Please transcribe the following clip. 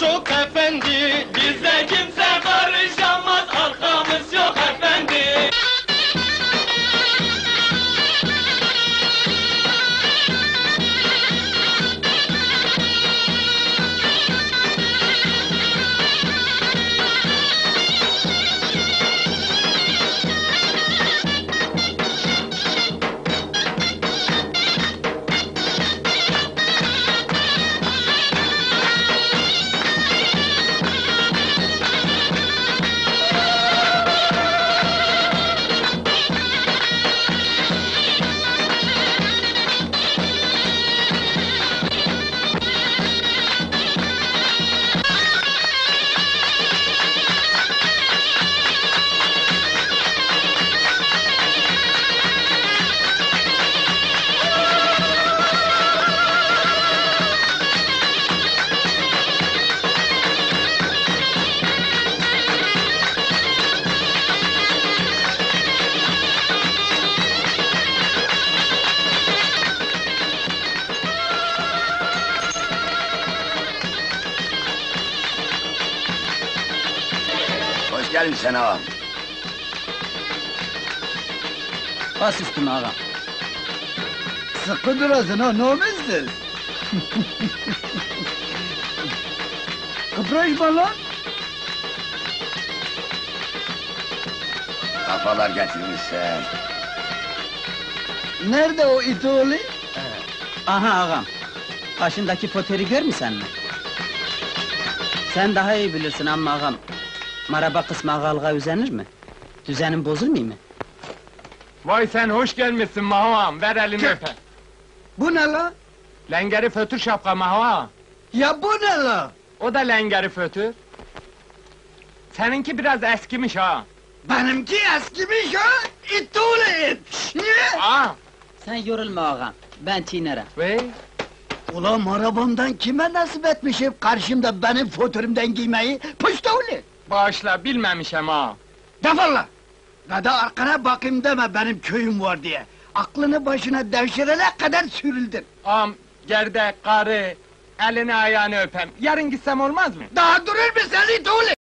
çok efendi Bize Hoş geldin sen ağam. Bas üstüme ağam. Sıkı durasın ha ne olmazdır? Kıpraşma lan! Kafalar getirmişsen. Nerede o it oğlu? Aha ağam. Başındaki poteri görmüsen mi? Sen daha iyi bilirsin ama ağam. Maraba kısmı ağalığa üzenir mi? Düzenin bozulmuyor mu? Vay sen hoş gelmişsin Mahoam, ver elini Çık. öpe. Bu ne la? Lengeri fötür şapka Mahoam. Ya bu ne la? O da lengeri fötür. Seninki biraz eskimiş ha. Benimki eskimiş ha! İt oğlu it! Niye? Aa, Sen yorulma ağam. Ben çiğnerim. ve Ulan arabamdan kime nasip etmişim karşımda benim fotoğrafımdan giymeyi? Oğlu! Bağışla bilmemişim ha. Defol lan! Ve de arkana bakayım deme benim köyüm var diye. Aklını başına devşirene kadar sürüldün. Am, gerdek, karı, elini ayağını öpem. Yarın gitsem olmaz mı? Daha durur mu sen it oğlu?